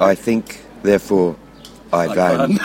I think, therefore I, I van.